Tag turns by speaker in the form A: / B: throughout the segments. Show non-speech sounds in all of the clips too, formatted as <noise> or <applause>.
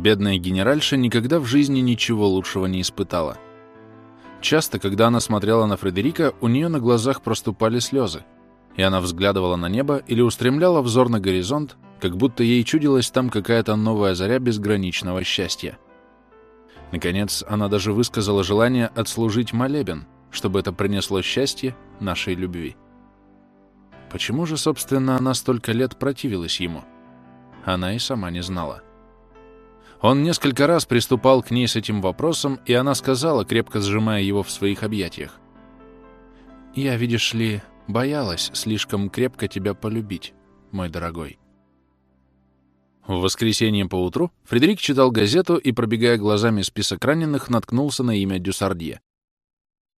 A: Бедная генеральша никогда в жизни ничего лучшего не испытала. Часто, когда она смотрела на Фредерика, у нее на глазах проступали слезы, и она взглядывала на небо или устремляла взор на горизонт, как будто ей чудилась там какая-то новая заря безграничного счастья. Наконец, она даже высказала желание отслужить молебен, чтобы это принесло счастье нашей любви. Почему же, собственно, она столько лет противилась ему? Она и сама не знала. Он несколько раз приступал к ней с этим вопросом, и она сказала, крепко сжимая его в своих объятиях. «Я, видишь ли, боялась слишком крепко тебя полюбить, мой дорогой». В воскресенье поутру Фредерик читал газету и, пробегая глазами список раненых, наткнулся на имя Дюсардье.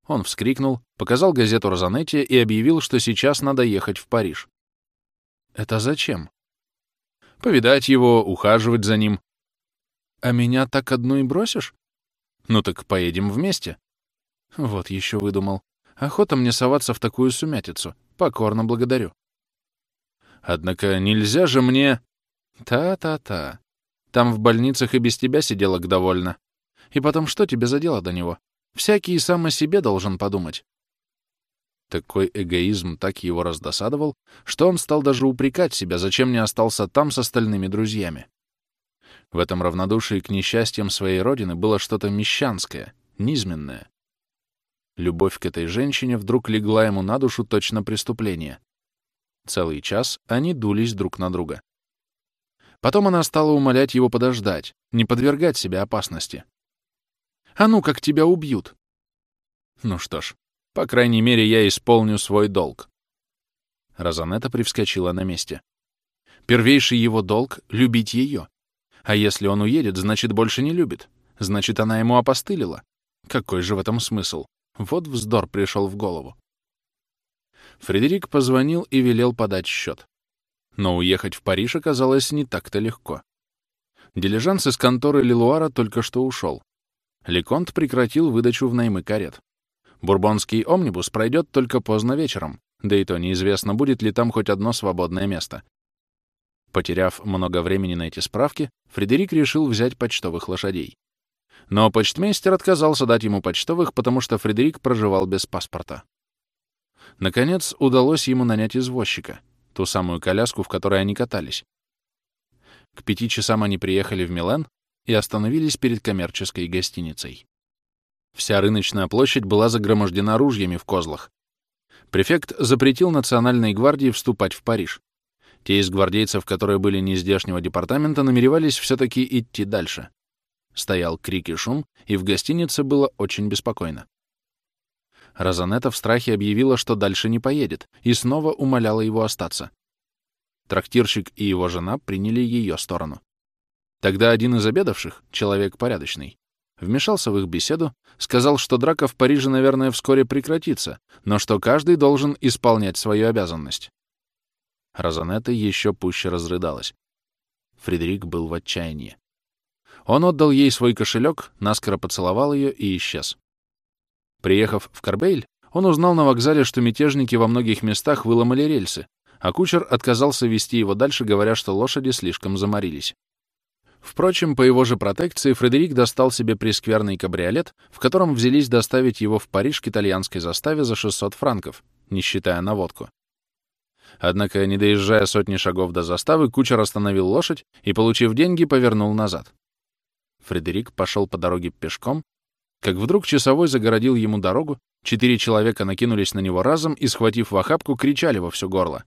A: Он вскрикнул, показал газету Розанетте и объявил, что сейчас надо ехать в Париж. «Это зачем?» «Повидать его, ухаживать за ним». «А меня так одну и бросишь?» «Ну так поедем вместе». «Вот еще выдумал. Охота мне соваться в такую сумятицу. Покорно благодарю». «Однако нельзя же мне...» «Та-та-та. Там в больницах и без тебя сиделок довольно. И потом, что тебе за дело до него? Всякий сам о себе должен подумать». Такой эгоизм так его раздосадовал, что он стал даже упрекать себя, зачем не остался там с остальными друзьями. В этом равнодушии к несчастьям своей родины было что-то мещанское, низменное. Любовь к этой женщине вдруг легла ему на душу точно преступление. Целый час они дулись друг на друга. Потом она стала умолять его подождать, не подвергать себя опасности. «А ну, как тебя убьют!» «Ну что ж, по крайней мере, я исполню свой долг». Розанетта привскочила на месте. Первейший его долг — любить ее. А если он уедет, значит, больше не любит. Значит, она ему опостылила. Какой же в этом смысл? Вот вздор пришел в голову. Фредерик позвонил и велел подать счет. Но уехать в Париж оказалось не так-то легко. Дилижанс из конторы Лилуара только что ушел. Леконт прекратил выдачу в наймы карет. Бурбонский омнибус пройдет только поздно вечером, да и то неизвестно, будет ли там хоть одно свободное место. Потеряв много времени на эти справки, Фредерик решил взять почтовых лошадей. Но почтмейстер отказался дать ему почтовых, потому что Фредерик проживал без паспорта. Наконец, удалось ему нанять извозчика — ту самую коляску, в которой они катались. К пяти часам они приехали в Милан и остановились перед коммерческой гостиницей. Вся рыночная площадь была загромождена ружьями в козлах. Префект запретил Национальной гвардии вступать в Париж. Те из гвардейцев, которые были не здешнего департамента, намеревались все-таки идти дальше. Стоял крик и шум, и в гостинице было очень беспокойно. Розанетта в страхе объявила, что дальше не поедет, и снова умоляла его остаться. Трактирщик и его жена приняли ее сторону. Тогда один из обедавших, человек порядочный, вмешался в их беседу, сказал, что драка в Париже, наверное, вскоре прекратится, но что каждый должен исполнять свою обязанность. Розанетта еще пуще разрыдалась. Фредерик был в отчаянии. Он отдал ей свой кошелек, наскоро поцеловал ее и исчез. Приехав в Карбейль, он узнал на вокзале, что мятежники во многих местах выломали рельсы, а кучер отказался вести его дальше, говоря, что лошади слишком заморились. Впрочем, по его же протекции Фредерик достал себе прескверный кабриолет, в котором взялись доставить его в Париж к итальянской заставе за 600 франков, не считая наводку. Однако, не доезжая сотни шагов до заставы, кучер остановил лошадь и, получив деньги, повернул назад. Фредерик пошел по дороге пешком, как вдруг часовой загородил ему дорогу, четыре человека накинулись на него разом и, схватив в охапку, кричали во все горло.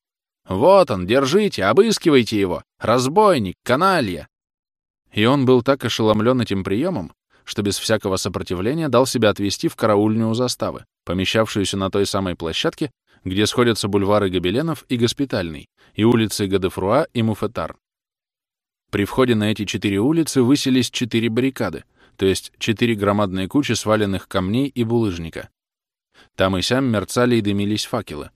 A: «Вот он, держите, обыскивайте его! Разбойник, каналья!» И он был так ошеломлен этим приемом, что без всякого сопротивления дал себя отвести в караульную заставы, помещавшуюся на той самой площадке, где сходятся бульвары Гобеленов и Госпитальный, и улицы Гадефруа и Муфетар. При входе на эти четыре улицы высились четыре баррикады, то есть четыре громадные кучи сваленных камней и булыжника. Там и сям мерцали и дымились факелы.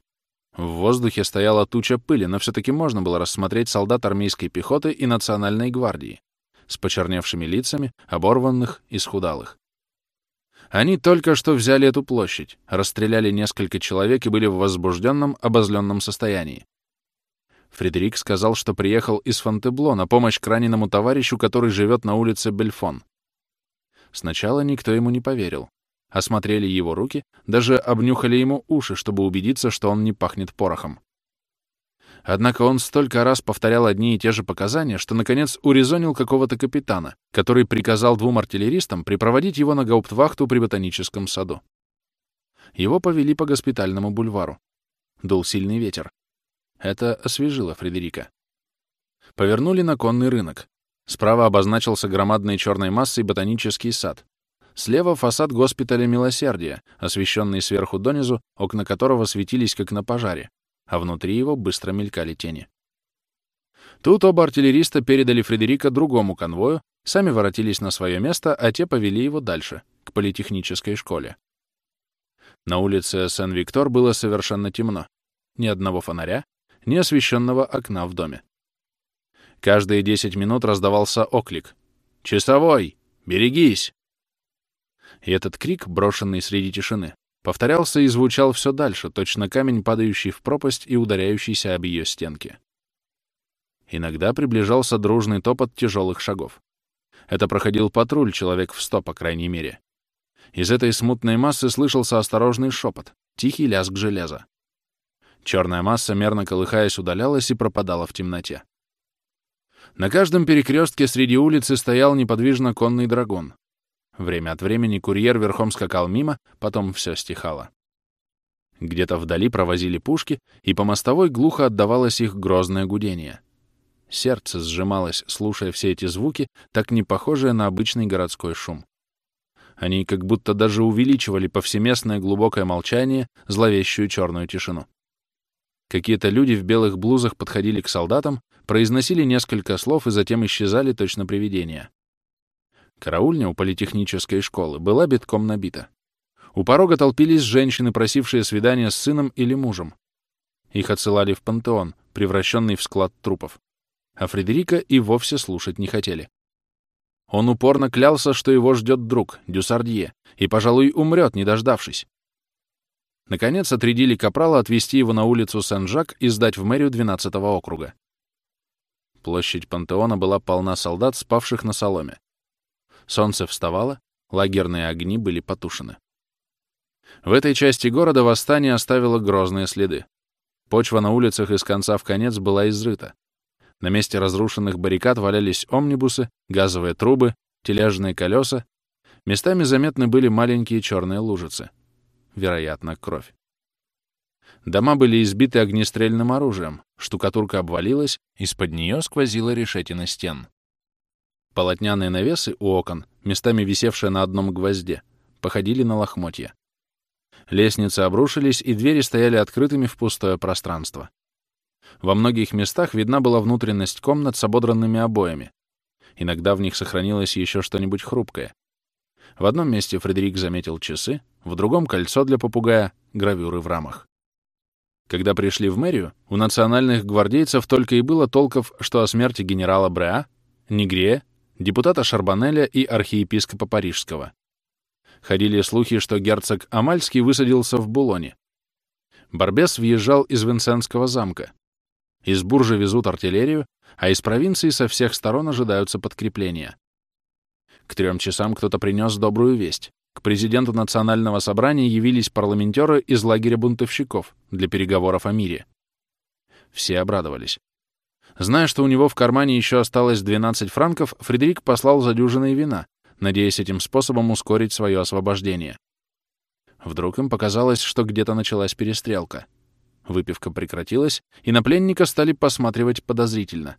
A: В воздухе стояла туча пыли, но все-таки можно было рассмотреть солдат армейской пехоты и национальной гвардии с почерневшими лицами, оборванных и схудалых. Они только что взяли эту площадь, расстреляли несколько человек и были в возбужденном, обозленном состоянии. Фредерик сказал, что приехал из Фонтебло на помощь к раненому товарищу, который живет на улице Бельфон. Сначала никто ему не поверил. Осмотрели его руки, даже обнюхали ему уши, чтобы убедиться, что он не пахнет порохом. Однако он столько раз повторял одни и те же показания, что, наконец, урезонил какого-то капитана, который приказал двум артиллеристам припроводить его на гауптвахту при ботаническом саду. Его повели по госпитальному бульвару. Дул сильный ветер. Это освежило Фредерика. Повернули на конный рынок. Справа обозначился громадной черной массой ботанический сад. Слева фасад госпиталя Милосердия, освещенный сверху донизу, окна которого светились как на пожаре, а внутри его быстро мелькали тени. Тут оба артиллериста передали Фредерика другому конвою, сами воротились на свое место, а те повели его дальше, к политехнической школе. На улице Сен-Виктор было совершенно темно. Ни одного фонаря, ни освещенного окна в доме. Каждые десять минут раздавался оклик. «Часовой! Берегись!» И этот крик, брошенный среди тишины, повторялся и звучал все дальше, точно камень, падающий в пропасть и ударяющийся об ее стенки. Иногда приближался дружный топот тяжелых шагов. Это проходил патруль, человек в сто, по крайней мере. Из этой смутной массы слышался осторожный шепот, тихий лязг железа. Черная масса, мерно колыхаясь, удалялась и пропадала в темноте. На каждом перекрестке среди улицы стоял неподвижно конный драгун. Время от времени курьер верхом скакал мимо, потом все стихало. Где-то вдали провозили пушки, и по мостовой глухо отдавалось их грозное гудение. Сердце сжималось, слушая все эти звуки, так не похожие на обычный городской шум. Они как будто даже увеличивали повсеместное глубокое молчание, зловещую черную тишину. Какие-то люди в белых блузах подходили к солдатам, произносили несколько слов и затем исчезали точно привидения. Караульня у политехнической школы была битком набита. У порога толпились женщины, просившие свидания с сыном или мужем. Их отсылали в пантеон, превращенный в склад трупов. А Фредерика и вовсе слушать не хотели. Он упорно клялся, что его ждет друг, Дюсардье, и, пожалуй, умрет, не дождавшись. Наконец отрядили Капрала отвезти его на улицу Сен-Жак и сдать в мэрию 12-го округа. Площадь Пантеона была полна солдат, спавших на соломе. Солнце вставало, лагерные огни были потушены. В этой части города восстание оставило грозные следы. Почва на улицах из конца в конец была изрыта. На месте разрушенных баррикад валялись омнибусы, газовые трубы, тележные колеса. Местами заметны были маленькие черные лужицы вероятно, кровь. Дома были избиты огнестрельным оружием, штукатурка обвалилась, из-под нее сквозила решетина стен. Полотняные навесы у окон, местами висевшие на одном гвозде, походили на лохмотья. Лестницы обрушились, и двери стояли открытыми в пустое пространство. Во многих местах видна была внутренность комнат с ободранными обоями. Иногда в них сохранилось еще что-нибудь хрупкое. В одном месте Фредерик заметил часы, в другом — кольцо для попугая, гравюры в рамах. Когда пришли в мэрию, у национальных гвардейцев только и было толков, что о смерти генерала Бреа, Негре, депутата Шарбанеля и архиепископа Парижского. Ходили слухи, что герцог Амальский высадился в Булоне. Барбес въезжал из Винсентского замка. Из Буржа везут артиллерию, а из провинции со всех сторон ожидаются подкрепления. К трем часам кто-то принес добрую весть. К президенту национального собрания явились парламентеры из лагеря бунтовщиков для переговоров о мире. Все обрадовались. Зная, что у него в кармане еще осталось 12 франков, Фредерик послал за дюжиной вина, надеясь этим способом ускорить свое освобождение. Вдруг им показалось, что где-то началась перестрелка. Выпивка прекратилась, и на пленника стали посматривать подозрительно.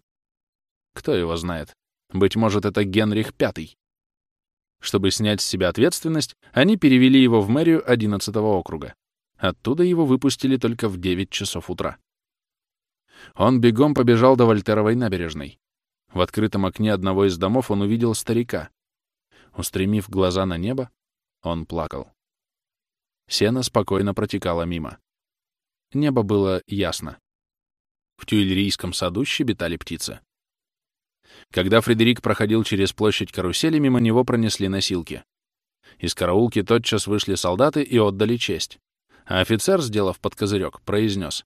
A: Кто его знает? Быть может, это Генрих Пятый. Чтобы снять с себя ответственность, они перевели его в мэрию 11-го округа. Оттуда его выпустили только в 9 часов утра. Он бегом побежал до Вольтеровой набережной. В открытом окне одного из домов он увидел старика. Устремив глаза на небо, он плакал. Сено спокойно протекало мимо. Небо было ясно. В Тюильрийском саду щебетали птицы. Когда Фредерик проходил через площадь карусели, мимо него пронесли носилки. Из караулки тотчас вышли солдаты и отдали честь. А офицер, сделав под козырек, произнес.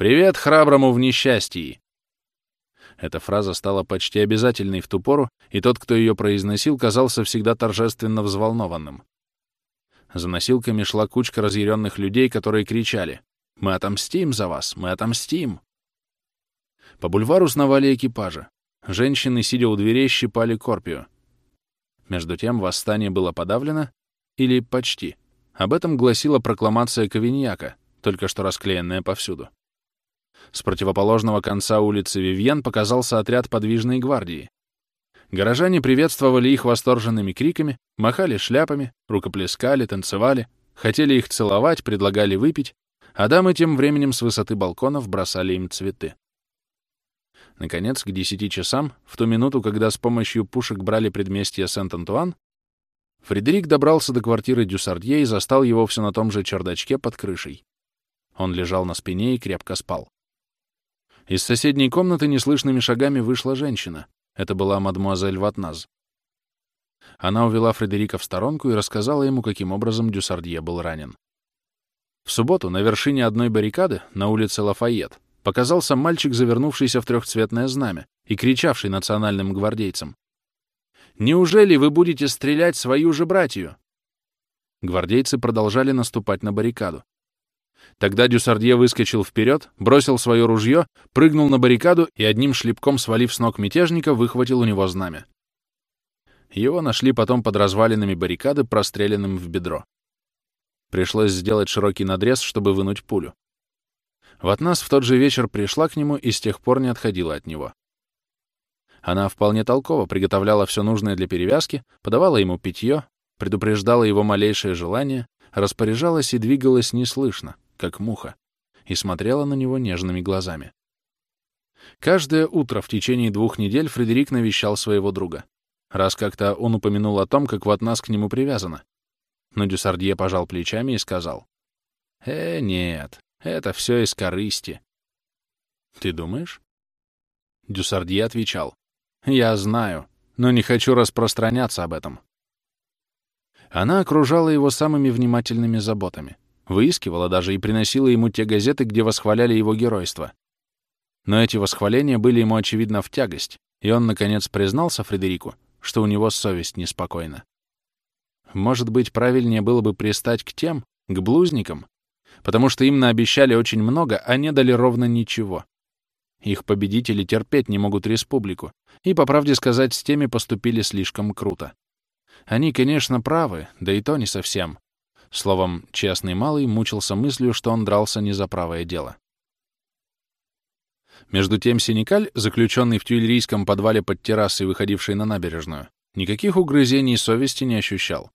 A: «Привет храброму в несчастье!» Эта фраза стала почти обязательной в ту пору, и тот, кто ее произносил, казался всегда торжественно взволнованным. За носилками шла кучка разъяренных людей, которые кричали «Мы отомстим за вас! Мы отомстим!» По бульвару сновали экипажи. Женщины, сидя у дверей, щипали Корпию. Между тем восстание было подавлено, или почти. Об этом гласила прокламация Кавиньяка, только что расклеенная повсюду. С противоположного конца улицы Вивьен показался отряд подвижной гвардии. Горожане приветствовали их восторженными криками, махали шляпами, рукоплескали, танцевали, хотели их целовать, предлагали выпить, а дамы тем временем с высоты балконов бросали им цветы. Наконец, к десяти часам, в ту минуту, когда с помощью пушек брали предместье Сент-Антуан, Фредерик добрался до квартиры Дюсардье и застал его все на том же чердачке под крышей. Он лежал на спине и крепко спал. Из соседней комнаты неслышными шагами вышла женщина. Это была мадмуазель Ватназ. Она увела Фредерика в сторонку и рассказала ему, каким образом Дюсардье был ранен. В субботу на вершине одной баррикады, на улице Лафайет, показался мальчик, завернувшийся в трехцветное знамя и кричавший национальным гвардейцам. «Неужели вы будете стрелять свою же братью?» Гвардейцы продолжали наступать на баррикаду. Тогда Дюсардье выскочил вперед, бросил свое ружье, прыгнул на баррикаду и одним шлепком, свалив с ног мятежника, выхватил у него знамя. Его нашли потом под развалинами баррикады, простреленным в бедро. Пришлось сделать широкий надрез, чтобы вынуть пулю. Ватнас в тот же вечер пришла к нему и с тех пор не отходила от него. Она вполне толково приготовляла все нужное для перевязки, подавала ему питье, предупреждала его малейшее желание, распоряжалась и двигалась неслышно, как муха, и смотрела на него нежными глазами. Каждое утро в течение двух недель Фредерик навещал своего друга. Раз как-то он упомянул о том, как Ватнас к нему привязана. Но Дюсардье пожал плечами и сказал, «Э, нет, это все из корысти». «Ты думаешь?» Дюсардье отвечал, «Я знаю, но не хочу распространяться об этом». Она окружала его самыми внимательными заботами, выискивала даже и приносила ему те газеты, где восхваляли его геройство. Но эти восхваления были ему, очевидно, в тягость, и он, наконец, признался Фредерику, что у него совесть неспокойна. Может быть, правильнее было бы пристать к тем, к блузникам, потому что им наобещали очень много, а не дали ровно ничего. Их победители терпеть не могут республику, и, по правде сказать, с теми поступили слишком круто. Они, конечно, правы, да и то не совсем. Словом, честный малый мучился мыслью, что он дрался не за правое дело. Между тем Синикаль, заключенный в тюильрийском подвале под террасой, выходившей на набережную, никаких угрызений совести не ощущал.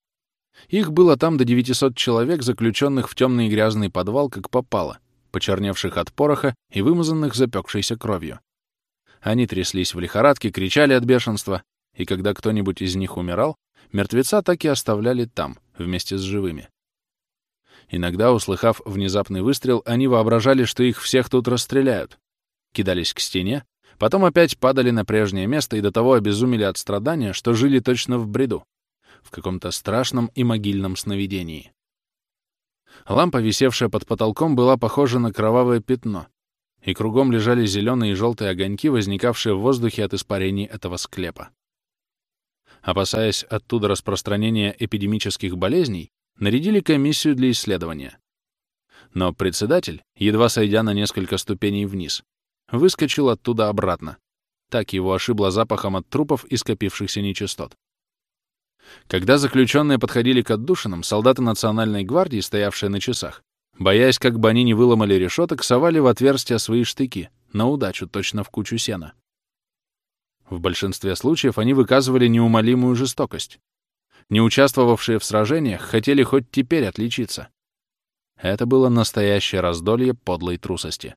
A: Их было там до 900 человек, заключенных в темный грязный подвал, как попало, почерневших от пороха и вымазанных запекшейся кровью. Они тряслись в лихорадке, кричали от бешенства, и когда кто-нибудь из них умирал, мертвеца так и оставляли там, вместе с живыми. Иногда, услыхав внезапный выстрел, они воображали, что их всех тут расстреляют, кидались к стене, потом опять падали на прежнее место и до того обезумели от страдания, что жили точно в бреду, в каком-то страшном и могильном сновидении. Лампа, висевшая под потолком, была похожа на кровавое пятно, и кругом лежали зеленые и желтые огоньки, возникавшие в воздухе от испарений этого склепа. Опасаясь оттуда распространения эпидемических болезней, нарядили комиссию для исследования. Но председатель, едва сойдя на несколько ступеней вниз, выскочил оттуда обратно. Так его ошибло запахом от трупов и скопившихся нечистот. Когда заключенные подходили к отдушинам, солдаты Национальной гвардии, стоявшие на часах, боясь, как бы они не выломали решеток, совали в отверстия свои штыки, на удачу, точно в кучу сена. В большинстве случаев они выказывали неумолимую жестокость. Не участвовавшие в сражениях хотели хоть теперь отличиться. Это было настоящее раздолье подлой трусости.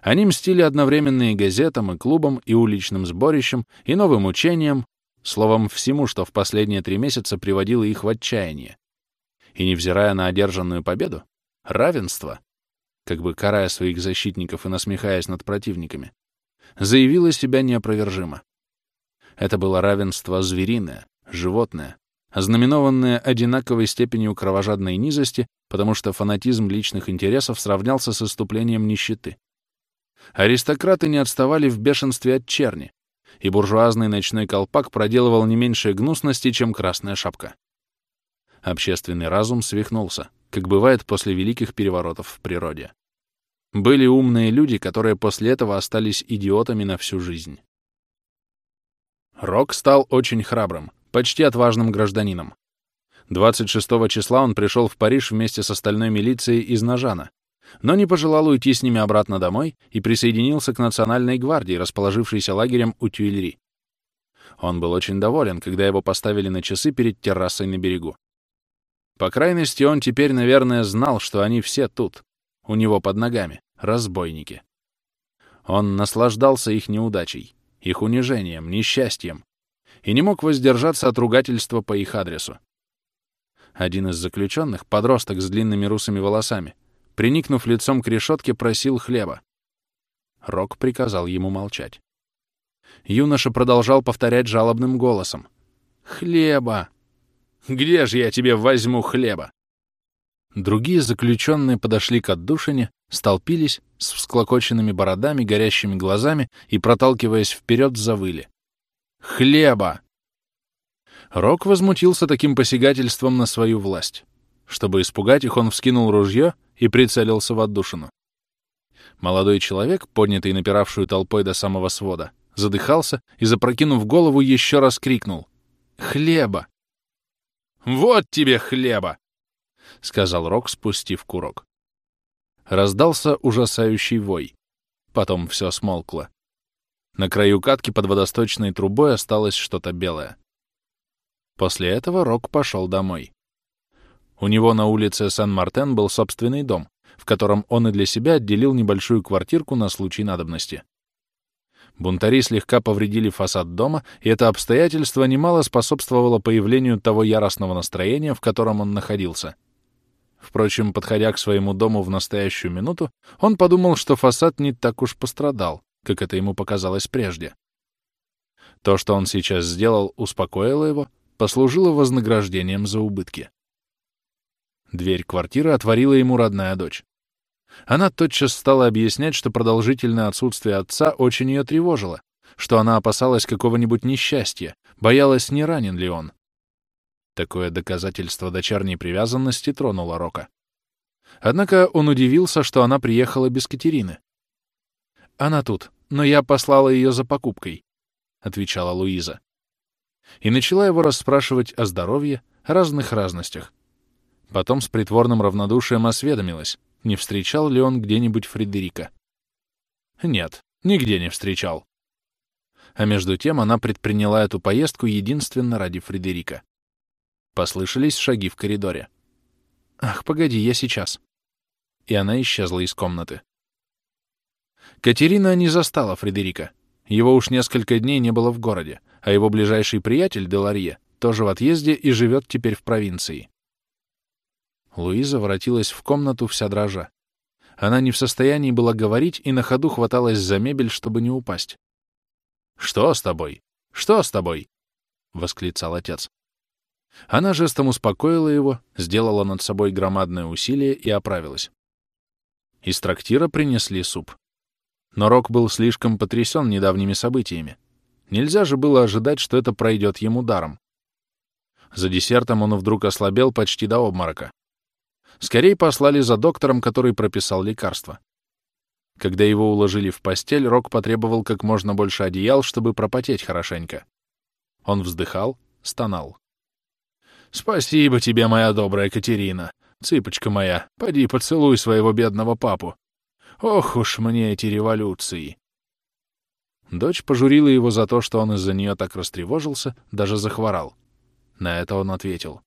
A: Они мстили одновременно и газетам, и клубам, и уличным сборищам, и новым учениям, Словом, всему, что в последние три месяца приводило их в отчаяние. И невзирая на одержанную победу, равенство, как бы карая своих защитников и насмехаясь над противниками, заявило себя неопровержимо. Это было равенство звериное, животное, ознаменованное одинаковой степенью кровожадной низости, потому что фанатизм личных интересов сравнялся с иступлением нищеты, Аристократы не отставали в бешенстве от черни, и буржуазный ночной колпак проделывал не меньшие гнусности, чем красная шапка. Общественный разум свихнулся, как бывает после великих переворотов в природе. Были умные люди, которые после этого остались идиотами на всю жизнь. Рок стал очень храбрым, почти отважным гражданином. 26 числа он пришел в Париж вместе с остальной милицией из Нажана, но не пожелал уйти с ними обратно домой и присоединился к Национальной гвардии, расположившейся лагерем у Тюильри. Он был очень доволен, когда его поставили на часы перед террасой на берегу. По крайности, он теперь, наверное, знал, что они все тут, у него под ногами, разбойники. Он наслаждался их неудачей, их унижением, несчастьем, и не мог воздержаться от ругательства по их адресу. Один из заключенных, подросток с длинными русыми волосами, приникнув лицом к решетке, просил хлеба. Рок приказал ему молчать. Юноша продолжал повторять жалобным голосом. «Хлеба! Где же я тебе возьму хлеба?» Другие заключенные подошли к отдушине, столпились с всклокоченными бородами, горящими глазами и, проталкиваясь вперед, завыли. «Хлеба!» Рок возмутился таким посягательством на свою власть. Чтобы испугать их, он вскинул ружье и прицелился в отдушину. Молодой человек, поднятый напиравшую толпой до самого свода, задыхался и, запрокинув голову, еще раз крикнул «Хлеба!» «Вот тебе хлеба!» — сказал Рок, спустив курок. Раздался ужасающий вой. Потом все смолкло. На краю катки под водосточной трубой осталось что-то белое. После этого Рок пошел домой. У него на улице Сан-Мартен был собственный дом, в котором он и для себя отделил небольшую квартирку на случай надобности. Бунтари слегка повредили фасад дома, и это обстоятельство немало способствовало появлению того яростного настроения, в котором он находился. Впрочем, подходя к своему дому в настоящую минуту, он подумал, что фасад не так уж пострадал, как это ему показалось прежде. То, что он сейчас сделал, успокоило его, послужило вознаграждением за убытки. Дверь квартиры отворила ему родная дочь. Она тотчас стала объяснять, что продолжительное отсутствие отца очень ее тревожило, что она опасалась какого-нибудь несчастья, боялась, не ранен ли он. Такое доказательство дочерней привязанности тронуло Рока. Однако он удивился, что она приехала без Катерины. «Она тут, но я послала ее за покупкой», — отвечала Луиза. И начала его расспрашивать о здоровье, о разных разностях. Потом с притворным равнодушием осведомилась, не встречал ли он где-нибудь Фредерика. Нет, нигде не встречал. А между тем она предприняла эту поездку единственно ради Фредерика. Послышались шаги в коридоре. «Ах, погоди, я сейчас». И она исчезла из комнаты. Катерина не застала Фредерика. Его уж несколько дней не было в городе, а его ближайший приятель, Деларье, тоже в отъезде и живет теперь в провинции. Луиза воротилась в комнату вся дрожа. Она не в состоянии была говорить и на ходу хваталась за мебель, чтобы не упасть. «Что с тобой? Что с тобой?» — восклицал отец. Она жестом успокоила его, сделала над собой громадное усилие и оправилась. Из трактира принесли суп. Но Рок был слишком потрясен недавними событиями. Нельзя же было ожидать, что это пройдет ему даром. За десертом он вдруг ослабел почти до обморока. Скорее послали за доктором, который прописал лекарство. Когда его уложили в постель, Рок потребовал как можно больше одеял, чтобы пропотеть хорошенько. Он вздыхал, стонал. «Спасибо тебе, моя добрая Катерина. Цыпочка моя, поди поцелуй своего бедного папу. Ох уж мне эти революции!» Дочь пожурила его за то, что он из-за нее так растревожился, даже захворал. На это он ответил.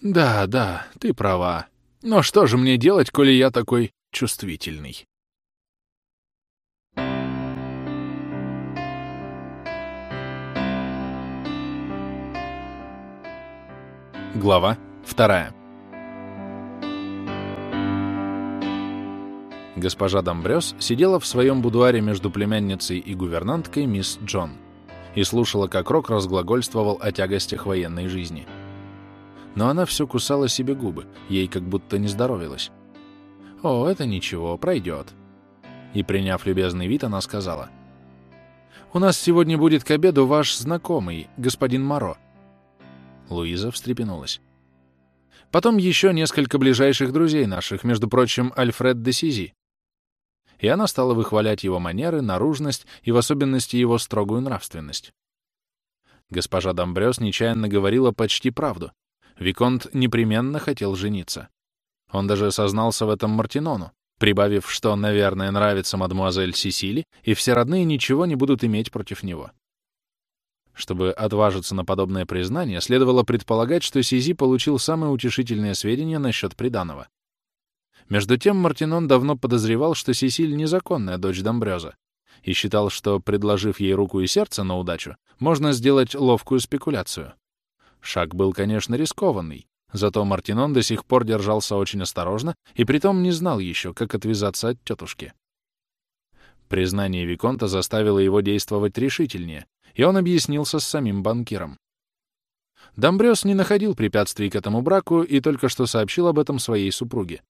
A: «Да, да, ты права. Но что же мне делать, коли я такой чувствительный? Глава вторая. Госпожа Домбрёс сидела в своем будуаре между племянницей и гувернанткой мисс Джон и слушала, как Рок разглагольствовал о тягостях военной жизни. — но она все кусала себе губы, ей как будто не здоровилась. «О, это ничего, пройдет». и, приняв любезный вид, она сказала. «У нас сегодня будет к обеду ваш знакомый, господин Моро». Луиза встрепенулась. Потом еще несколько ближайших друзей наших, между прочим, Альфред де Сизи. И она стала выхвалять его манеры, наружность и в особенности его строгую нравственность. Госпожа Домбрёс нечаянно говорила почти правду. Виконт непременно хотел жениться. Он даже сознался в этом Мартинону, прибавив, что, наверное, нравится мадмуазель Сисили, и все родные ничего не будут иметь против него. Чтобы отважиться на подобное признание, следовало предполагать, что Сизи получил самые утешительные сведения насчет приданого. Между тем Мартинон давно подозревал, что Сисиль — незаконная дочь Домбрёза, и считал, что, предложив ей руку и сердце на удачу, можно сделать ловкую спекуляцию. Шаг был, конечно, рискованный, зато Мартинон до сих пор держался очень осторожно и притом не знал еще, как отвязаться от тетушки. Признание Виконта заставило его действовать решительнее, и он объяснился с самим банкиром. Домбрёс не находил препятствий к этому браку и только что сообщил об этом своей супруге.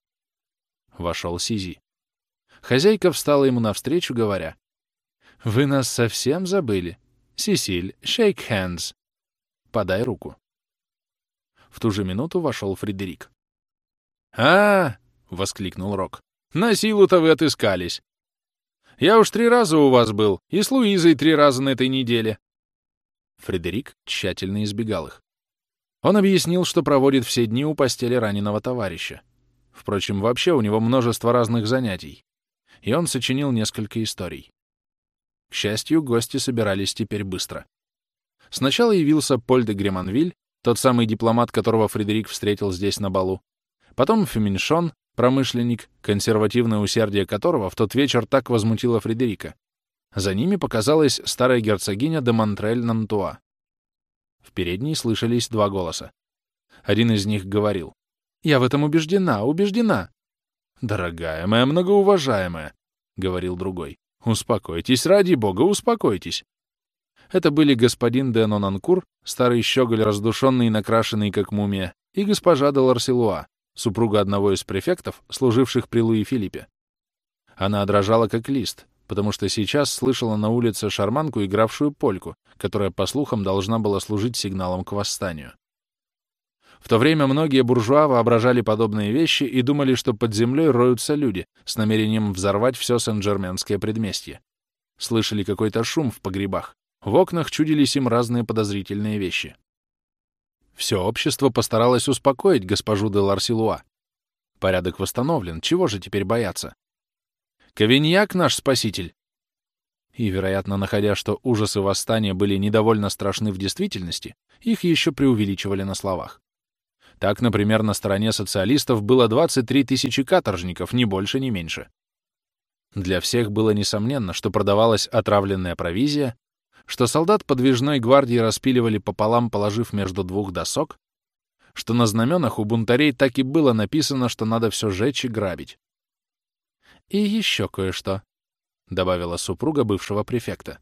A: Вошел Сизи. Хозяйка встала ему навстречу, говоря, «Вы нас совсем забыли? Сисиль, shake hands. Подай руку». В ту же минуту вошел Фредерик. «А, -а, -а — воскликнул Рок, — на силу-то вы отыскались. Я уж три раза у вас был, и с Луизой три раза на этой неделе». Фредерик тщательно избегал их. Он объяснил, что проводит все дни у постели раненого товарища. Впрочем, вообще у него множество разных занятий. И он сочинил несколько историй. К счастью, гости собирались теперь быстро. Сначала явился Поль де Греманвиль, тот самый дипломат, которого Фредерик встретил здесь на балу. Потом Феминшон, промышленник, консервативное усердие которого в тот вечер так возмутило Фредерика. За ними показалась старая герцогиня де Монтрель-Нантуа. В передней слышались два голоса. Один из них говорил. «Я в этом убеждена, убеждена!» «Дорогая моя, многоуважаемая!» — говорил другой. «Успокойтесь, ради бога, успокойтесь!» Это были господин де Нонанкур, старый щеголь, раздушенный и накрашенный как мумия, и госпожа де Ларсилуа, супруга одного из префектов, служивших при Луи Филиппе. Она дрожала как лист, потому что сейчас слышала на улице шарманку, игравшую польку, которая, по слухам, должна была служить сигналом к восстанию. В то время многие буржуа воображали подобные вещи и думали, что под землей роются люди с намерением взорвать все Сен-Жерменское предместье. Слышали какой-то шум в погребах. В окнах чудились им разные подозрительные вещи. Все общество постаралось успокоить госпожу де Ларсилуа. Порядок восстановлен, чего же теперь бояться? Кавиньяк наш спаситель. И, вероятно, находя, что ужасы восстания были недовольно страшны в действительности, их еще преувеличивали на словах. Так, например, на стороне социалистов было 23 тысячи каторжников, ни больше, ни меньше. Для всех было несомненно, что продавалась отравленная провизия, что солдат подвижной гвардии распиливали пополам, положив между двух досок, что на знаменах у бунтарей так и было написано, что надо все жечь и грабить. «И еще кое-что», — добавила супруга бывшего префекта.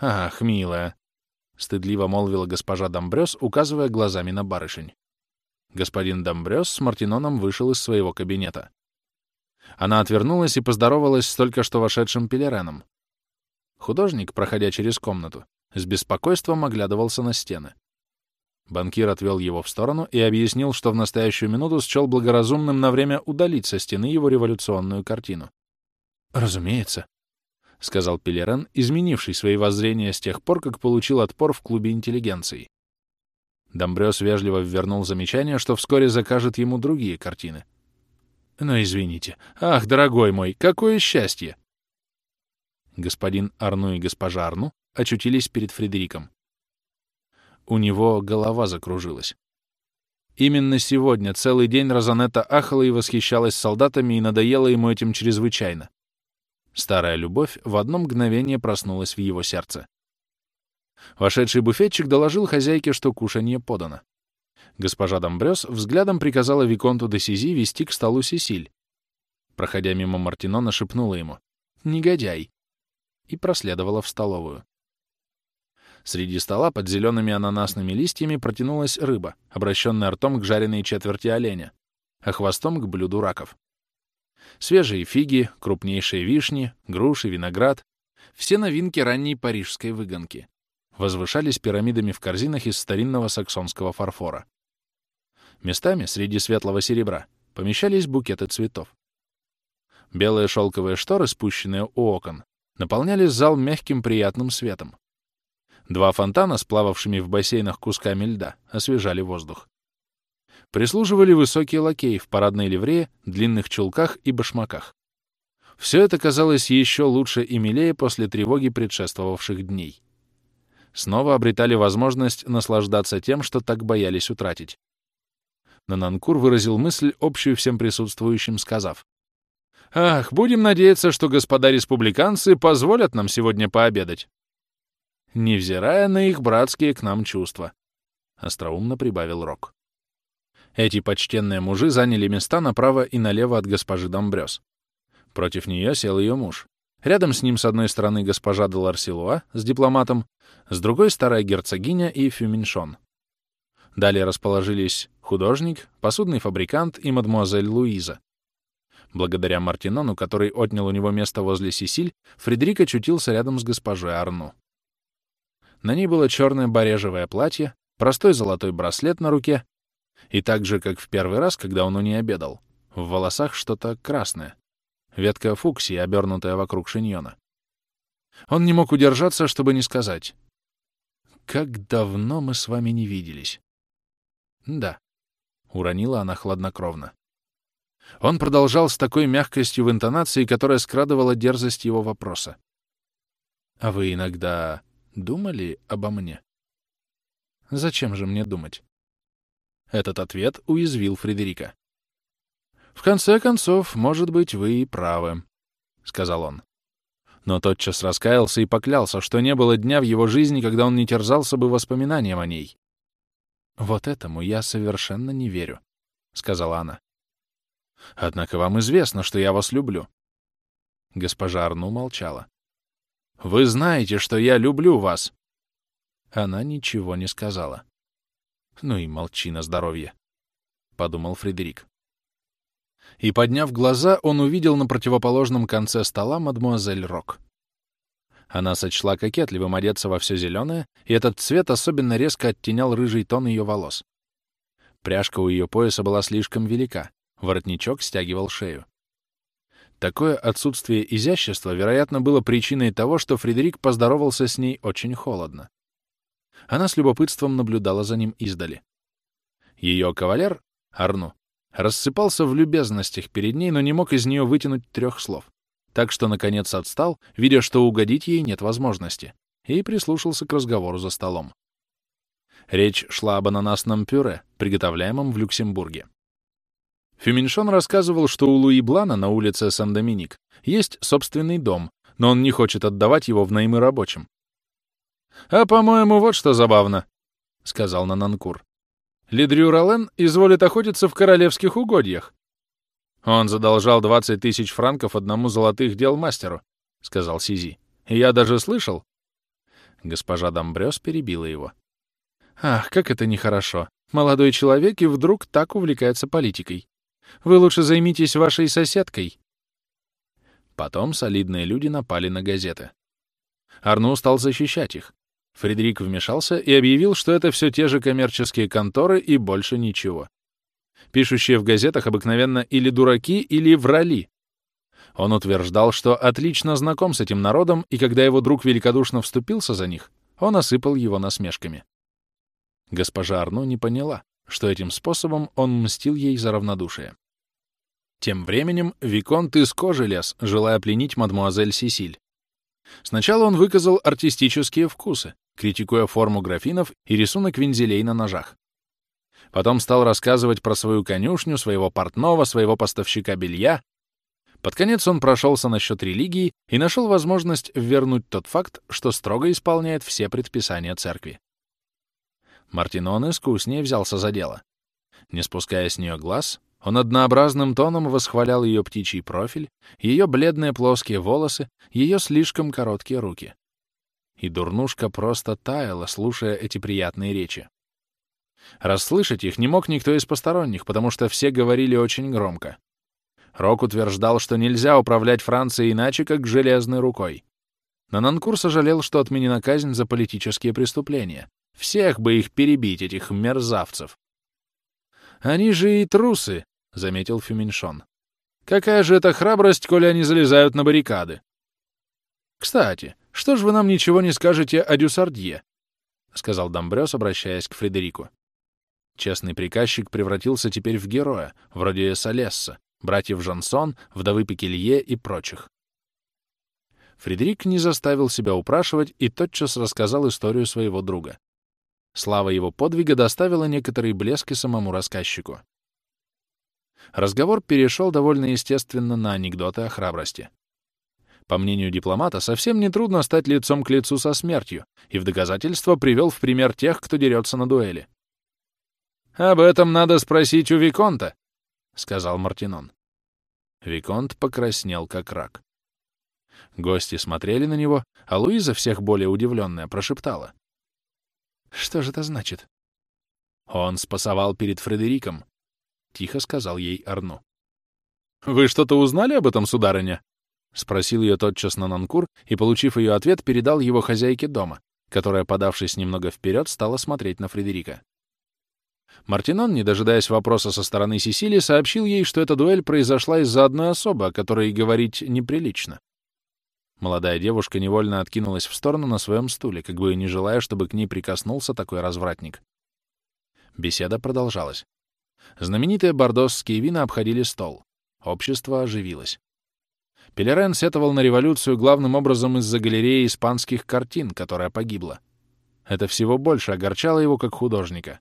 A: «Ах, милая», — стыдливо молвила госпожа Домбрёс, указывая глазами на барышень. Господин Домбрёс с Мартиноном вышел из своего кабинета. Она отвернулась и поздоровалась с только что вошедшим Пелереном. Художник, проходя через комнату, с беспокойством оглядывался на стены. Банкир отвел его в сторону и объяснил, что в настоящую минуту счел благоразумным на время удалить со стены его революционную картину. «Разумеется», — сказал Пелерен, изменивший свои воззрения с тех пор, как получил отпор в клубе интеллигенции. Домбрёс вежливо ввернул замечание, что вскоре закажет ему другие картины. «Но извините. Ах, дорогой мой, какое счастье!» Господин Арну и госпожа Арну очутились перед Фредериком. У него голова закружилась. Именно сегодня целый день Розанетта ахала и восхищалась солдатами и надоела ему этим чрезвычайно. Старая любовь в одно мгновение проснулась в его сердце. Вошедший буфетчик доложил хозяйке, что кушанье подано. Госпожа Домбрёс взглядом приказала Виконту де Сизи вести к столу Сесиль. Проходя мимо Мартинона, шепнула ему «Негодяй!» и проследовала в столовую. Среди стола под зелеными ананасными листьями протянулась рыба, обращенная ртом к жареной четверти оленя, а хвостом к блюду раков. Свежие фиги, крупнейшие вишни, груши, виноград — все новинки ранней парижской выгонки. Возвышались пирамидами в корзинах из старинного саксонского фарфора. Местами, среди светлого серебра, помещались букеты цветов. Белые шелковые шторы, спущенные у окон, наполняли зал мягким приятным светом. Два фонтана с плававшими в бассейнах кусками льда освежали воздух. Прислуживали высокие лакеи в парадной ливрее, длинных чулках и башмаках. Все это казалось еще лучше и милее после тревоги предшествовавших дней. Снова обретали возможность наслаждаться тем, что так боялись утратить. Нананкур выразил мысль, общую всем присутствующим, сказав. «Ах, будем надеяться, что господа республиканцы позволят нам сегодня пообедать». «Невзирая на их братские к нам чувства», — остроумно прибавил Рок. Эти почтенные мужи заняли места направо и налево от госпожи Домбрёс. Против нее сел ее муж. Рядом с ним с одной стороны госпожа де Ларсилуа с дипломатом, с другой — старая герцогиня и Фюминшон. Далее расположились художник, посудный фабрикант и мадмуазель Луиза. Благодаря Мартинону, который отнял у него место возле Сесиль, Фредерик очутился рядом с госпожой Арну. На ней было черное барежевое платье, простой золотой браслет на руке и так же, как в первый раз, когда он у нее обедал, в волосах что-то красное. Ветка фуксии, обернутая вокруг шиньона. Он не мог удержаться, чтобы не сказать. «Как давно мы с вами не виделись?» «Да», — уронила она хладнокровно. Он продолжал с такой мягкостью в интонации, которая скрадывала дерзость его вопроса. «А вы иногда думали обо мне?» «Зачем же мне думать? Этот ответ уязвил Фредерика. «В конце концов, может быть, вы и правы», — сказал он. Но тотчас раскаялся и поклялся, что не было дня в его жизни, когда он не терзался бы воспоминанием о ней. «Вот этому я совершенно не верю», — сказала она. «Однако вам известно, что я вас люблю». Госпожа Арну молчала. «Вы знаете, что я люблю вас!» Она ничего не сказала. Ну и молчи на здоровье, — подумал Фредерик. И, подняв глаза, он увидел на противоположном конце стола мадмуазель Рок. Она сочла кокетливым одеться во все зеленое, и этот цвет особенно резко оттенял рыжий тон ее волос. Пряжка у ее пояса была слишком велика, воротничок стягивал шею. Такое отсутствие изящества, вероятно, было причиной того, что Фредерик поздоровался с ней очень холодно. Она с любопытством наблюдала за ним издали. Ее кавалер, Арну, рассыпался в любезностях перед ней, но не мог из нее вытянуть трех слов. Так что, наконец, отстал, видя, что угодить ей нет возможности, и прислушался к разговору за столом. Речь шла об ананасном пюре, приготовляемом в Люксембурге. Фюминшон рассказывал, что у Луи Блана на улице Сан-Доминик есть собственный дом, но он не хочет отдавать его в наймы рабочим, «А, по-моему, вот что забавно», — сказал Нананкур. «Лидрю Ролен изволит охотиться в королевских угодьях». «Он задолжал 20 тысяч франков одному золотых дел мастеру», — сказал Сизи. «Я даже слышал». Госпожа Домбрёс перебила его. «Ах, как это нехорошо. Молодой человек и вдруг так увлекается политикой. Вы лучше займитесь вашей соседкой». Потом солидные люди напали на газеты. Арну стал защищать их. Фредерик вмешался и объявил, что это все те же коммерческие конторы и больше ничего. Пишущие в газетах обыкновенно или дураки, или врали. Он утверждал, что отлично знаком с этим народом, и когда его друг великодушно вступился за них, он осыпал его насмешками. Госпожа Арно не поняла, что этим способом он мстил ей за равнодушие. Тем временем Виконт из кожи лез, желая пленить мадмуазель Сесиль. Сначала он выказал артистические вкусы, критикуя форму графинов и рисунок вензелей на ножах. Потом стал рассказывать про свою конюшню, своего портного, своего поставщика белья. Под конец он прошелся насчет религии и нашел возможность вернуть тот факт, что строго исполняет все предписания церкви. Мартинон искуснее взялся за дело. Не спуская с нее глаз, он однообразным тоном восхвалял ее птичий профиль, ее бледные плоские волосы, ее слишком короткие руки и дурнушка просто таяла, слушая эти приятные речи. Расслышать их не мог никто из посторонних, потому что все говорили очень громко. Рок утверждал, что нельзя управлять Францией иначе, как железной рукой. Но Нанкур сожалел, что отменена казнь за политические преступления. Всех бы их перебить, этих мерзавцев. «Они же и трусы», — заметил Фюминшон. «Какая же это храбрость, коли они залезают на баррикады?» «Кстати, что ж вы нам ничего не скажете о Дюсардье?» — сказал Домбрёс, обращаясь к Фредерику. Честный приказчик превратился теперь в героя, вроде Солесса, братьев Жансон, вдовы Пекелье и прочих. Фредерик не заставил себя упрашивать и тотчас рассказал историю своего друга. Слава его подвига доставила некоторый блеск и самому рассказчику. Разговор перешел довольно естественно на анекдоты о храбрости. По мнению дипломата, совсем нетрудно стать лицом к лицу со смертью, и в доказательство привел в пример тех, кто дерется на дуэли. «Об этом надо спросить у Виконта», — сказал Мартинон. Виконт покраснел, как рак. Гости смотрели на него, а Луиза, всех более удивленная, прошептала. «Что же это значит?» «Он спасовал перед Фредериком», — тихо сказал ей Арну. «Вы что-то узнали об этом, сударыня?» — спросил ее тотчас Нананкур и, получив ее ответ, передал его хозяйке дома, которая, подавшись немного вперед, стала смотреть на Фредерика. Мартинон, не дожидаясь вопроса со стороны Сесилии, сообщил ей, что эта дуэль произошла из-за одной особы, о которой говорить неприлично. Молодая девушка невольно откинулась в сторону на своем стуле, как бы не желая, чтобы к ней прикоснулся такой развратник. Беседа продолжалась. Знаменитые бордосские вина обходили стол. Общество оживилось. Пелерен сетовал на революцию главным образом из-за галереи испанских картин, которая погибла. Это всего больше огорчало его как художника.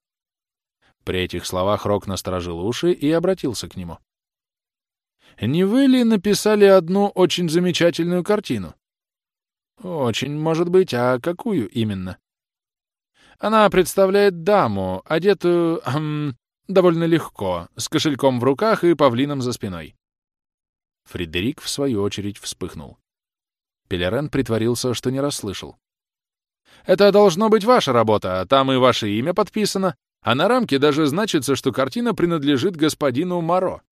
A: При этих словах Рок насторожил уши и обратился к нему. «Не вы ли написали одну очень замечательную картину?» «Очень, может быть. А какую именно?» «Она представляет даму, одетую <clears throat> довольно легко, с кошельком в руках и павлином за спиной». Фредерик, в свою очередь, вспыхнул. Пелерен притворился, что не расслышал. «Это должно быть ваша работа, а там и ваше имя подписано, а на рамке даже значится, что картина принадлежит господину Моро.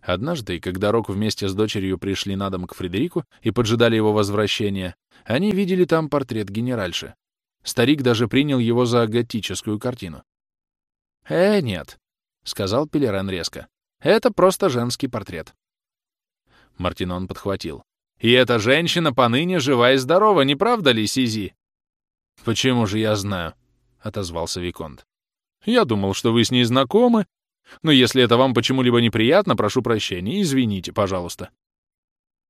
A: Однажды, когда Рок вместе с дочерью пришли на дом к Фредерику и поджидали его возвращения, они видели там портрет генеральши. Старик даже принял его за готическую картину. «Э, нет», — сказал Пелерен резко. «Это просто женский портрет». Мартинон подхватил. «И эта женщина поныне жива и здорова, не правда ли, Сизи?» «Почему же я знаю?» — отозвался Виконт. Я думал, что вы с ней знакомы. Но если это вам почему-либо неприятно, прошу прощения, извините, пожалуйста».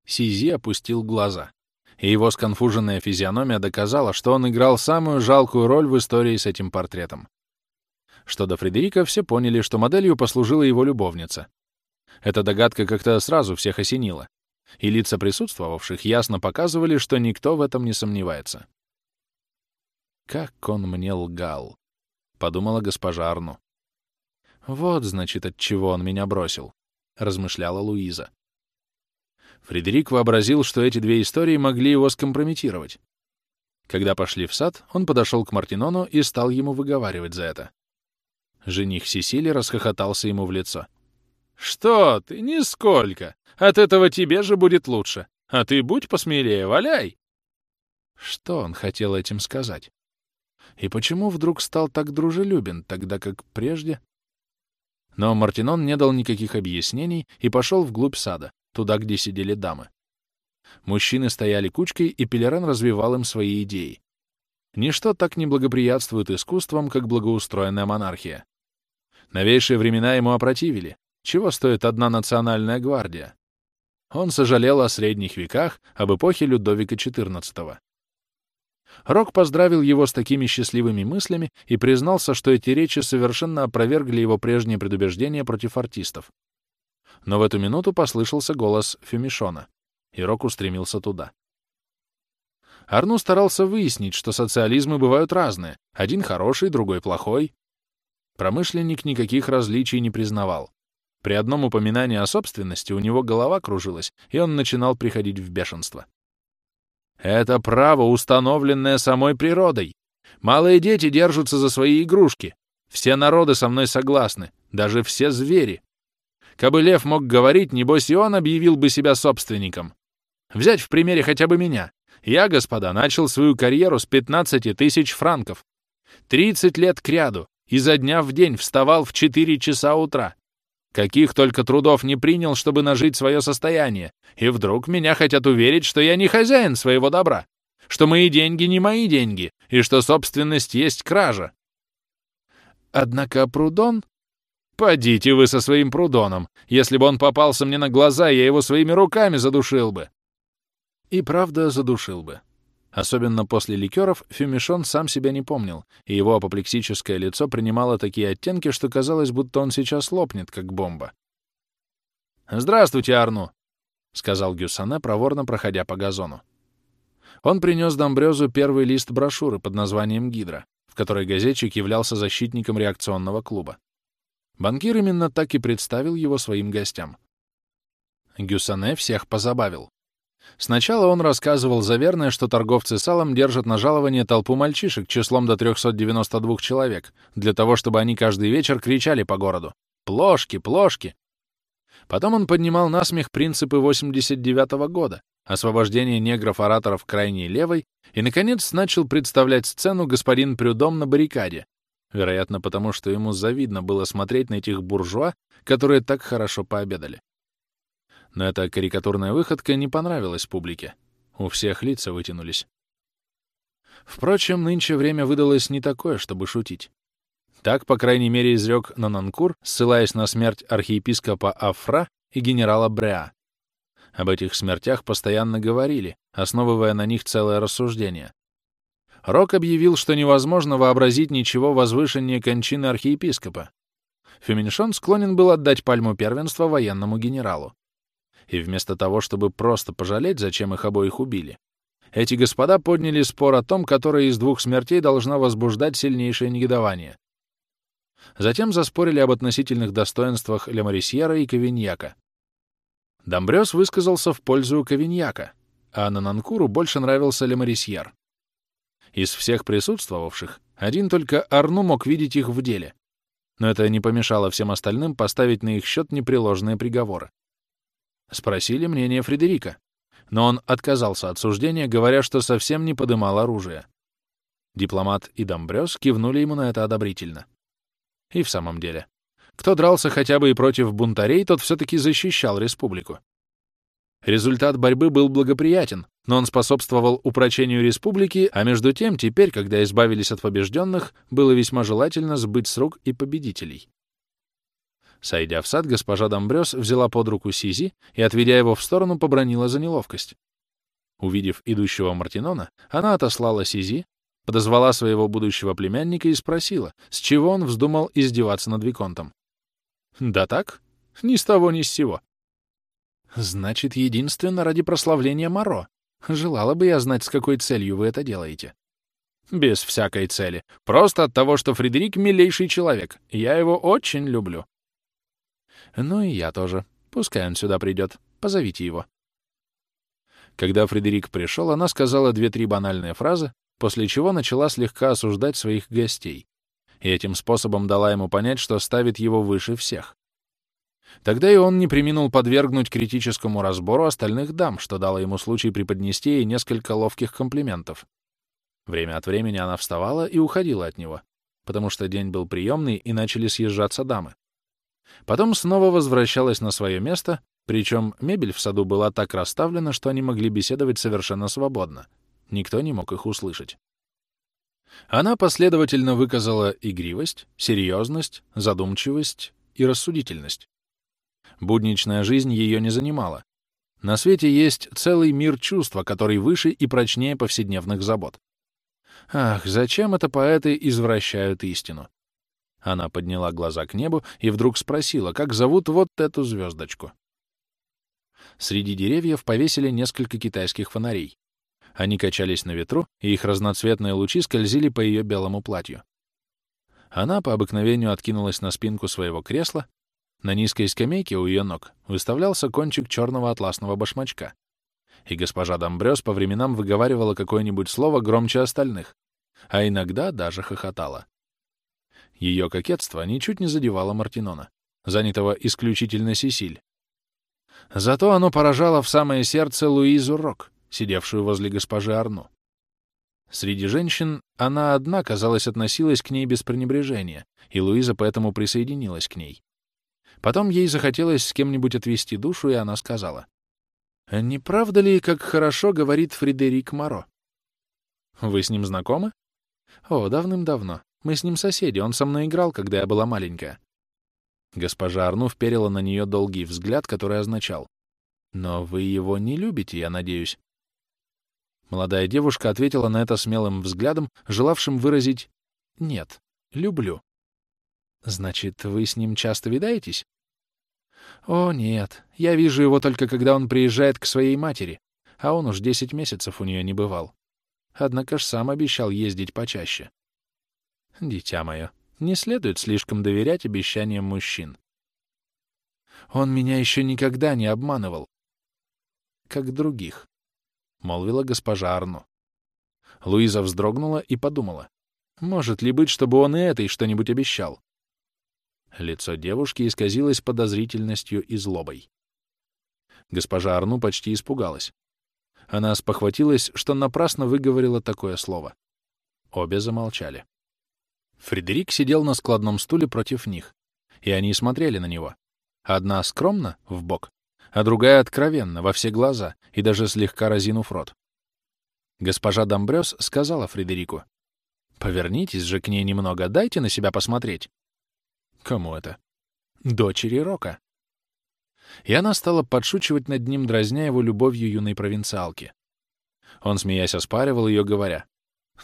A: Сизи опустил глаза, и его сконфуженная физиономия доказала, что он играл самую жалкую роль в истории с этим портретом. Что до Фредерика, все поняли, что моделью послужила его любовница. Эта догадка как-то сразу всех осенила, и лица присутствовавших ясно показывали, что никто в этом не сомневается. Как он мне лгал подумала госпожа Арну. «Вот, значит, от чего он меня бросил», — размышляла Луиза. Фредерик вообразил, что эти две истории могли его скомпрометировать. Когда пошли в сад, он подошел к Мартинону и стал ему выговаривать за это. Жених Сесили расхохотался ему в лицо. «Что ты, нисколько! От этого тебе же будет лучше. А ты будь посмелее, валяй!» Что он хотел этим сказать? И почему вдруг стал так дружелюбен, тогда как прежде? Но Мартинон не дал никаких объяснений и пошел вглубь сада, туда, где сидели дамы. Мужчины стояли кучкой, и Пелерен развивал им свои идеи. Ничто так не благоприятствует искусствам, как благоустроенная монархия. Новейшие времена ему опротивили. Чего стоит одна национальная гвардия? Он сожалел о средних веках, об эпохе Людовика XIV. Рок поздравил его с такими счастливыми мыслями и признался, что эти речи совершенно опровергли его прежние предубеждения против артистов. Но в эту минуту послышался голос Фюмишона, и Рок устремился туда. Арну старался выяснить, что социализмы бывают разные, один хороший, другой плохой. Промышленник никаких различий не признавал. При одном упоминании о собственности у него голова кружилась, и он начинал приходить в бешенство. Это право, установленное самой природой. Малые дети держатся за свои игрушки. Все народы со мной согласны, даже все звери. Кабы лев мог говорить, небось и он объявил бы себя собственником. Взять в примере хотя бы меня. Я, господа, начал свою карьеру с 15 тысяч франков. 30 лет кряду, изо дня в день вставал в 4 часа утра. Каких только трудов не принял, чтобы нажить свое состояние. И вдруг меня хотят уверить, что я не хозяин своего добра, что мои деньги не мои деньги, и что собственность есть кража. Однако Прудон... Подите вы со своим Прудоном. Если бы он попался мне на глаза, я его своими руками задушил бы. И правда задушил бы. Особенно после ликеров Фюмишон сам себя не помнил, и его апоплексическое лицо принимало такие оттенки, что казалось, будто он сейчас лопнет, как бомба. «Здравствуйте, Арну!» — сказал Гюссане, проворно проходя по газону. Он принес Домбрёзу первый лист брошюры под названием «Гидра», в которой газетчик являлся защитником реакционного клуба. Банкир именно так и представил его своим гостям. Гюссане всех позабавил. Сначала он рассказывал заверное, что торговцы салом держат на жалование толпу мальчишек числом до 392 человек, для того, чтобы они каждый вечер кричали по городу «Плошки! Плошки!». Потом он поднимал на смех принципы 89 -го года, освобождение негров-ораторов крайней левой, и, наконец, начал представлять сцену господин Прюдом на баррикаде, вероятно, потому что ему завидно было смотреть на этих буржуа, которые так хорошо пообедали. Но эта карикатурная выходка не понравилась публике. У всех лица вытянулись. Впрочем, нынче время выдалось не такое, чтобы шутить. Так, по крайней мере, изрек Нананкур, ссылаясь на смерть архиепископа Афра и генерала Бреа. Об этих смертях постоянно говорили, основывая на них целое рассуждение. Рок объявил, что невозможно вообразить ничего возвышеннее кончины архиепископа. Фюминшон склонен был отдать пальму первенства военному генералу. И вместо того, чтобы просто пожалеть, зачем их обоих убили, эти господа подняли спор о том, которая из двух смертей должна возбуждать сильнейшее негодование. Затем заспорили об относительных достоинствах Лемарисьера и Кавиньяка. Домбрёс высказался в пользу Кавиньяка, а Нананкуру больше нравился Лемарисьер. Из всех присутствовавших один только Арну мог видеть их в деле, но это не помешало всем остальным поставить на их счет непреложные приговоры. Спросили мнение Фредерика, но он отказался от суждения, говоря, что совсем не подымал оружие. Дипломат и Домбрёс кивнули ему на это одобрительно. И в самом деле, кто дрался хотя бы и против бунтарей, тот все-таки защищал республику. Результат борьбы был благоприятен, но он способствовал упрочению республики, а между тем, теперь, когда избавились от побежденных, было весьма желательно сбыть с рук и победителей. Сойдя в сад, госпожа Домбрёс взяла под руку Сизи и, отведя его в сторону, побронила за неловкость. Увидев идущего Мартинона, она отослала Сизи, подозвала своего будущего племянника и спросила, с чего он вздумал издеваться над Виконтом. «Да так? Ни с того, ни с сего». «Значит, единственно ради прославления Моро. Желала бы я знать, с какой целью вы это делаете». «Без всякой цели. Просто от того, что Фредерик — милейший человек. Я его очень люблю». Ну и я тоже. Пускай он сюда придет. Позовите его. Когда Фредерик пришел, она сказала две-три банальные фразы, после чего начала слегка осуждать своих гостей. И этим способом дала ему понять, что ставит его выше всех. Тогда и он не приминул подвергнуть критическому разбору остальных дам, что дало ему случай преподнести ей несколько ловких комплиментов. Время от времени она вставала и уходила от него, потому что день был приемный и начали съезжаться дамы. Потом снова возвращалась на свое место, причем мебель в саду была так расставлена, что они могли беседовать совершенно свободно. Никто не мог их услышать. Она последовательно выказала игривость, серьезность, задумчивость и рассудительность. Будничная жизнь ее не занимала. На свете есть целый мир чувства, который выше и прочнее повседневных забот. Ах, зачем это поэты извращают истину? Она подняла глаза к небу и вдруг спросила, как зовут вот эту звездочку. Среди деревьев повесили несколько китайских фонарей. Они качались на ветру, и их разноцветные лучи скользили по ее белому платью. Она по обыкновению откинулась на спинку своего кресла. На низкой скамейке у ее ног выставлялся кончик черного атласного башмачка. И госпожа Домбрёс по временам выговаривала какое-нибудь слово громче остальных, а иногда даже хохотала. Ее кокетство ничуть не задевало Мартинона. занятого исключительно Сесиль. Зато оно поражало в самое сердце Луизу Рок, сидевшую возле госпожи Арну. Среди женщин она одна, казалось, относилась к ней без пренебрежения, и Луиза поэтому присоединилась к ней. Потом ей захотелось с кем-нибудь отвести душу, и она сказала. «Не правда ли, как хорошо говорит Фредерик Моро?» «Вы с ним знакомы?» «О, давным-давно. Мы с ним соседи, он со мной играл, когда я была маленькая». Госпожа Арну вперила на нее долгий взгляд, который означал. «Но вы его не любите, я надеюсь». Молодая девушка ответила на это смелым взглядом, желавшим выразить «нет, люблю». «Значит, вы с ним часто видаетесь?» «О, нет, я вижу его только когда он приезжает к своей матери, а он уж десять месяцев у нее не бывал. Однако ж сам обещал ездить почаще». «Дитя мое, не следует слишком доверять обещаниям мужчин. Он меня еще никогда не обманывал, как других», — молвила госпожа Арну. Луиза вздрогнула и подумала, может ли быть, чтобы он и этой что-нибудь обещал. Лицо девушки исказилось подозрительностью и злобой. Госпожа Арну почти испугалась. Она спохватилась, что напрасно выговорила такое слово. Обе замолчали. Фредерик сидел на складном стуле против них, и они смотрели на него. Одна скромно, в бок, а другая откровенно, во все глаза, и даже слегка разинув рот. Госпожа Домбрёс сказала Фредерику, «Повернитесь же к ней немного, дайте на себя посмотреть». Кому это? Дочери Рока. И она стала подшучивать над ним, дразня его любовью юной провинциалки. Он, смеясь, оспаривал ее, говоря,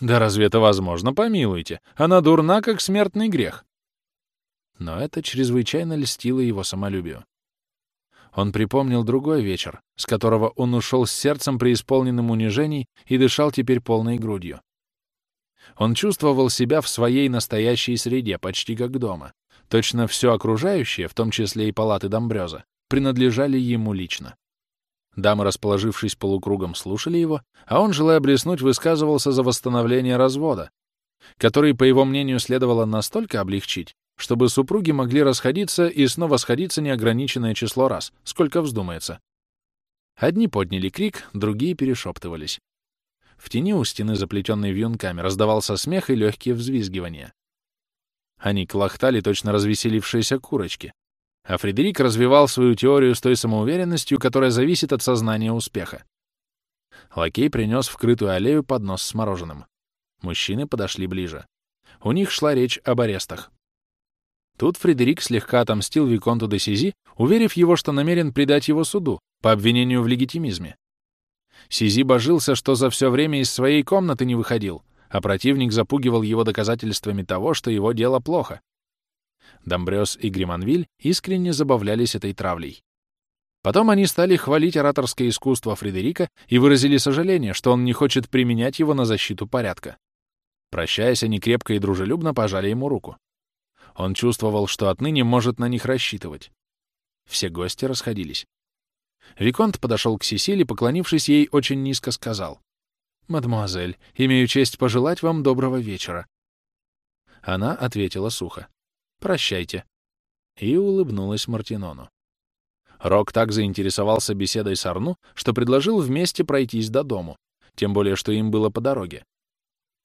A: «Да разве это возможно? Помилуйте. Она дурна, как смертный грех». Но это чрезвычайно льстило его самолюбию. Он припомнил другой вечер, с которого он ушел с сердцем преисполненным унижений и дышал теперь полной грудью. Он чувствовал себя в своей настоящей среде, почти как дома. Точно все окружающее, в том числе и палаты Домбрёза, принадлежали ему лично. Дамы, расположившись полукругом, слушали его, а он, желая блеснуть, высказывался за восстановление развода, который, по его мнению, следовало настолько облегчить, чтобы супруги могли расходиться и снова сходиться неограниченное число раз, сколько вздумается. Одни подняли крик, другие перешептывались. В тени у стены, заплетенной вьюнками, раздавался смех и легкие взвизгивания. Они клохтали точно развеселившиеся курочки. А Фредерик развивал свою теорию с той самоуверенностью, которая зависит от сознания успеха. Лакей принес вкрытую аллею поднос с мороженым. Мужчины подошли ближе. У них шла речь об арестах. Тут Фредерик слегка отомстил Виконту де Сизи, уверив его, что намерен предать его суду по обвинению в легитимизме. Сизи божился, что за все время из своей комнаты не выходил, а противник запугивал его доказательствами того, что его дело плохо. Домбрёс и Гриманвиль искренне забавлялись этой травлей. Потом они стали хвалить ораторское искусство Фредерика и выразили сожаление, что он не хочет применять его на защиту порядка. Прощаясь, они крепко и дружелюбно пожали ему руку. Он чувствовал, что отныне может на них рассчитывать. Все гости расходились. Виконт подошел к Сесиле, поклонившись ей, очень низко сказал. «Мадемуазель, имею честь пожелать вам доброго вечера». Она ответила сухо. «Прощайте». И улыбнулась Мартинону. Рок так заинтересовался беседой с Арну, что предложил вместе пройтись до дому, тем более, что им было по дороге.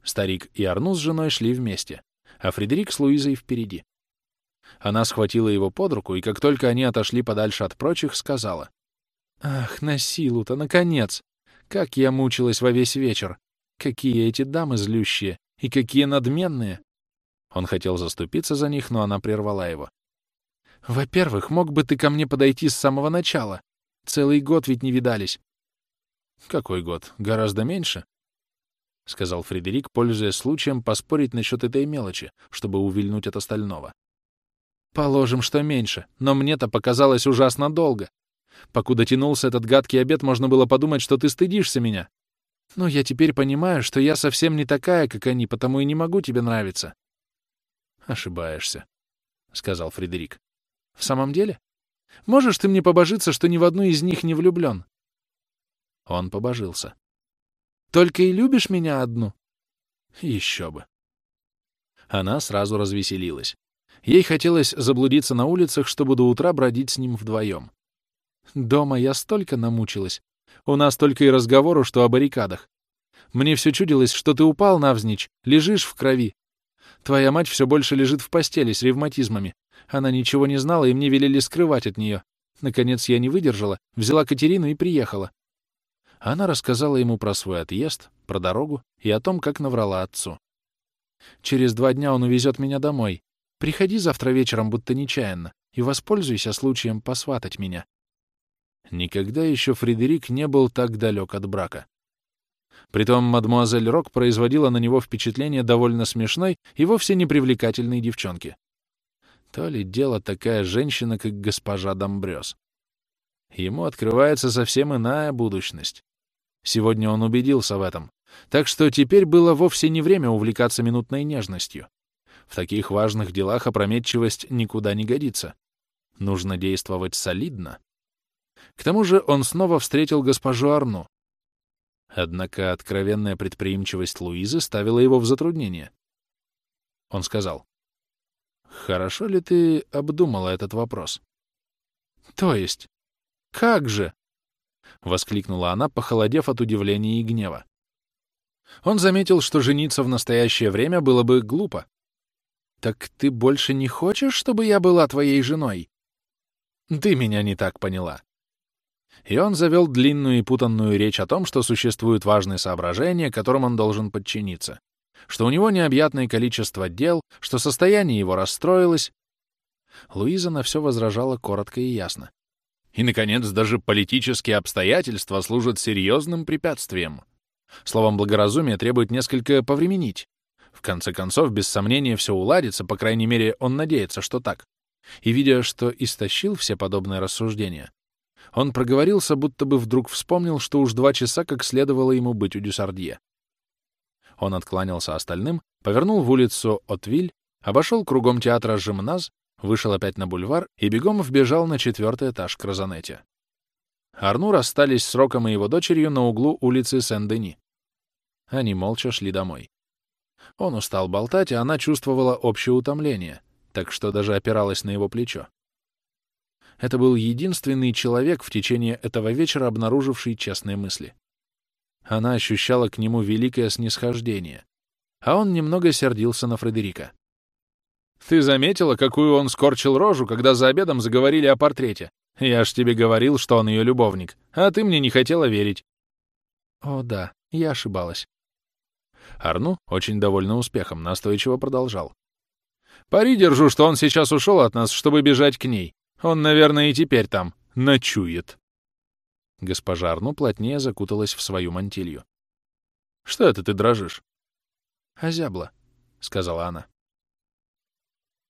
A: Старик и Арну с женой шли вместе, а Фредерик с Луизой впереди. Она схватила его под руку, и как только они отошли подальше от прочих, сказала. «Ах, на силу-то, наконец! Как я мучилась во весь вечер! Какие эти дамы злющие! И какие надменные!» Он хотел заступиться за них, но она прервала его. «Во-первых, мог бы ты ко мне подойти с самого начала. Целый год ведь не видались». «Какой год? Гораздо меньше?» — сказал Фредерик, пользуясь случаем поспорить насчет этой мелочи, чтобы увильнуть от остального. «Положим, что меньше, но мне-то показалось ужасно долго. Покуда тянулся этот гадкий обед, можно было подумать, что ты стыдишься меня. Но я теперь понимаю, что я совсем не такая, как они, потому и не могу тебе нравиться. Ошибаешься, — сказал Фредерик. В самом деле? Можешь ты мне побожиться, что ни в одну из них не влюблен? Он побожился. Только и любишь меня одну? Еще бы. Она сразу развеселилась. Ей хотелось заблудиться на улицах, чтобы до утра бродить с ним вдвоем. Дома я столько намучилась. У нас только и разговору, что о баррикадах. Мне все чудилось, что ты упал навзничь, лежишь в крови. Твоя мать все больше лежит в постели с ревматизмами. Она ничего не знала, и мне велели скрывать от нее. Наконец я не выдержала, взяла Катерину и приехала. Она рассказала ему про свой отъезд, про дорогу и о том, как наврала отцу. «Через два дня он увезет меня домой. Приходи завтра вечером, будто нечаянно, и воспользуйся случаем посватать меня». Никогда еще Фредерик не был так далек от брака. Притом мадмуазель Рок производила на него впечатление довольно смешной и вовсе не привлекательной девчонки. То ли дело такая женщина, как госпожа Домбрёс. Ему открывается совсем иная будущность. Сегодня он убедился в этом. Так что теперь было вовсе не время увлекаться минутной нежностью. В таких важных делах опрометчивость никуда не годится. Нужно действовать солидно. К тому же он снова встретил госпожу Арну. Однако откровенная предприимчивость Луизы ставила его в затруднение. Он сказал, «Хорошо ли ты обдумала этот вопрос?» «То есть? Как же?» — воскликнула она, похолодев от удивления и гнева. Он заметил, что жениться в настоящее время было бы глупо. «Так ты больше не хочешь, чтобы я была твоей женой?» «Ты меня не так поняла. И он завел длинную и путанную речь о том, что существуют важные соображения, которым он должен подчиниться, что у него необъятное количество дел, что состояние его расстроилось. Луиза на все возражала коротко и ясно. И, наконец, даже политические обстоятельства служат серьезным препятствием. Словом, благоразумие требует несколько повременить. В конце концов, без сомнения, все уладится, по крайней мере, он надеется, что так. И, видя, что истощил все подобные рассуждения, он проговорился, будто бы вдруг вспомнил, что уж два часа как следовало ему быть у Дюсардье. Он откланялся остальным, повернул в улицу Отвиль, обошел кругом театра Жимназ, вышел опять на бульвар и бегом вбежал на четвертый этаж к Розанете. Арну расстались с Роком и его дочерью на углу улицы Сен-Дени. Они молча шли домой. Он устал болтать, а она чувствовала общее утомление, так что даже опиралась на его плечо. Это был единственный человек в течение этого вечера, обнаруживший честные мысли. Она ощущала к нему великое снисхождение, а он немного сердился на Фредерика. «Ты заметила, какую он скорчил рожу, когда за обедом заговорили о портрете? Я ж тебе говорил, что он ее любовник, а ты мне не хотела верить». «О, да, я ошибалась». Арну, очень довольный успехом, настойчиво продолжал. «Пари держу, что он сейчас ушел от нас, чтобы бежать к ней. Он, наверное, и теперь там ночует. Госпожа Арну плотнее закуталась в свою мантилью. «Что это ты дрожишь?» «Озябла», — сказала она.